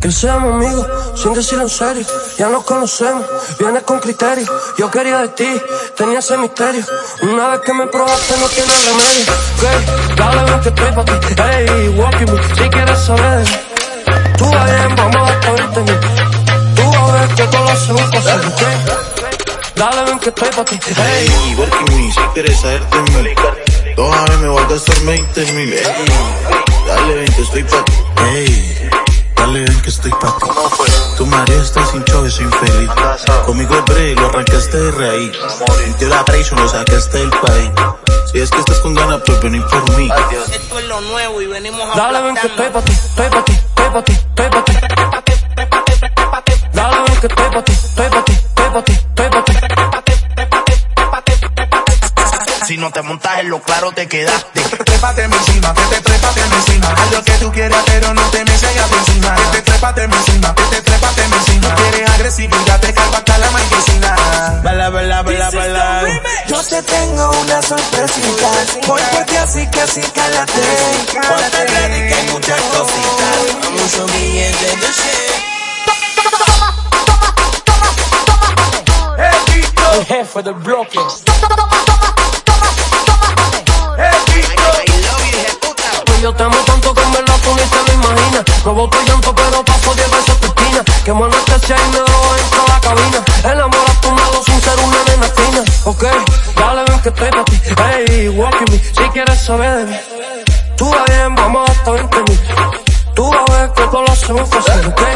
Que seamos amigos, sin decirlo en serio. Ya nos conocemos, vienes con criterio. Yo quería de ti, tenía ese misterio. Una vez que me probaste, no tiene remedio. Ok, dale ven que estoy pa' ti. Hey, walking me, si quieres saber. Tú bien, vamos a oírte mí. Tú a ver que todo lo hacemos posible, ok. Dale ven que estoy pa' ti. Hey, Hey, working me, si quieres saber de mí. Dos me voy a gastar 20 mil. Ey, dale ven que estoy pa' ti. Ey, dale ven que estoy pa' ti. Tu María está sin choves, infeliz. Conmigo el break, lo arrancaste de raíz. Sintió la presión, lo sacaste del país. Si es que estás con ganas, pues ven por mí. Esto es lo nuevo y venimos a dale ven que estoy pa' ti, estoy pa' ti, estoy pa' ti, estoy pa' ti. Dale ven que estoy pa' ti, estoy pa' ti, estoy pa' ti, estoy pa' ti. Si no te montas en lo claro te quedaste. Trépate encima, que te trépate encima. Haz lo que tú quieras, pero no te me encima. Trépate encima, que te trépate encima. Quieres agresividad, te hasta la marquesina. Bala, bala, bala, bala. Yo te tengo una sorpresita. Voy por ti así que así cálate. Ponte ready que hay muchas cositas. Mucho billete de shit. El jefe del te amo tanto que en tú ni te lo imaginas. No boto llanto, pero paso 10 veces tu esquina. Que mano este y me lo entro a la cabina. Enamora a tu lado sin ser una nena fina. Ok, dale ven que estoy pa' ti. Hey, walking me, si quieres saber de mí. Tú vas bien, vamos hasta 20 mil. Tú vas a ver que todo lo hacemos fácil, ok.